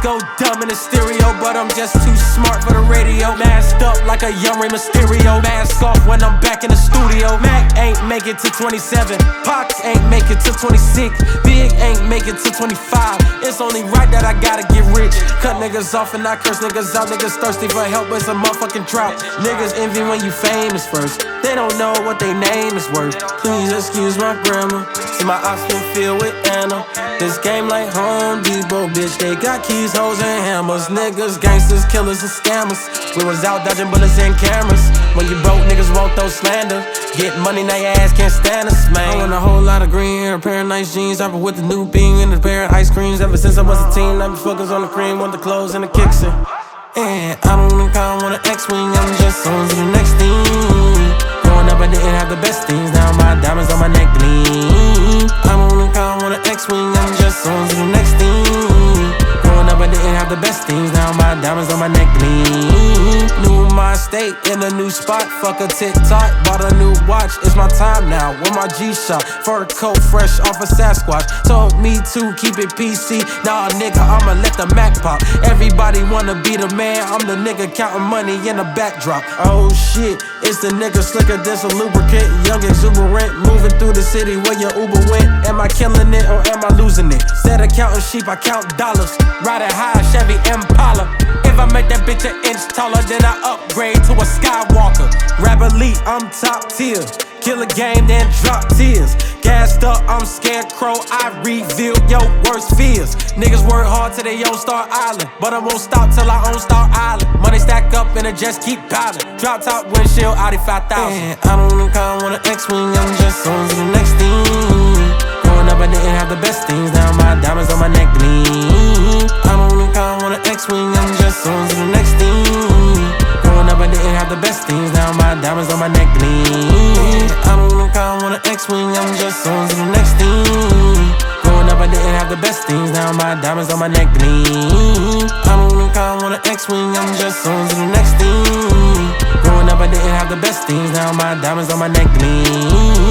go dumb in the stereo, but I'm just too smart for the radio. Masked up like a young Rey Mysterio. Mask off when I'm back in the studio. Mac ain't make it to 27. Pac ain't make it to 26. Big ain't make it to 25. It's only right that I gotta get rich. Cut niggas off and I curse niggas out. Niggas thirsty for help, it's a motherfucking drought. Niggas envy when you famous first. They don't know what they name is worth. Please excuse my grammar. See my ops been filled with Anna. This game like Home Depot, bitch. They got keys, hoes, and hammers. Niggas, gangsters, killers, and scammers. We was out dodging bullets and cameras. When you broke, niggas won't throw slander. Get money, now your ass can't stand us, man. I want a whole lot of green hair, a pair of nice jeans. I've been with the new bean and a pair of ice creams. Ever since I was a teen, I've been focused on the cream, want the clothes and the kicks. And I don't think I want an X-Wing, I'm just on to the next thing. Growing up, I didn't have the best things. Now my diamonds on my neck gleam. Best things. Now my diamonds on my neck gleam. New my state in a new spot. Fuck a TikTok, bought a new watch. It's my time now. With my G-Shock, fur coat fresh off a Sasquatch. Told me to keep it PC. Nah, nigga, I'ma let the Mac pop. Everybody wanna be the man. I'm the nigga counting money in the backdrop. Oh shit, it's the nigga slicker than a lubricant. Young exuberant, moving through the city where your Uber went. Am I killing it or am I losing it? Instead of counting sheep, I count dollars. Riding high, Chevy Impala. If I make that bitch an inch taller, then I upgrade to a Skywalker. Rap elite, I'm top tier. Kill a game, then drop tears. Gassed up, I'm scarecrow. I reveal your worst fears. Niggas work hard till they own Star Island. But I won't stop till I own Star Island. Money stack up and it just keep piling. Drop top windshield, Audi 5000. Man, I don't think I want an X-Wing, I'm just on to the next thing. Growing up, I didn't have the best things. Now my diamonds on my neck gleam. I don't think I want an X-Wing, I'm just on to the next thing. Growing up, I didn't have the best things. Now my diamonds on my neck gleam. I don't think I want an X-Wing, I'm just on to the next thing. Growing up, I didn't have the best things. Now my diamonds on my neck gleam. I don't think I want an X-Wing, I'm just on to the next thing. Growing up, I didn't have the best things. Now my diamonds on my neck gleam.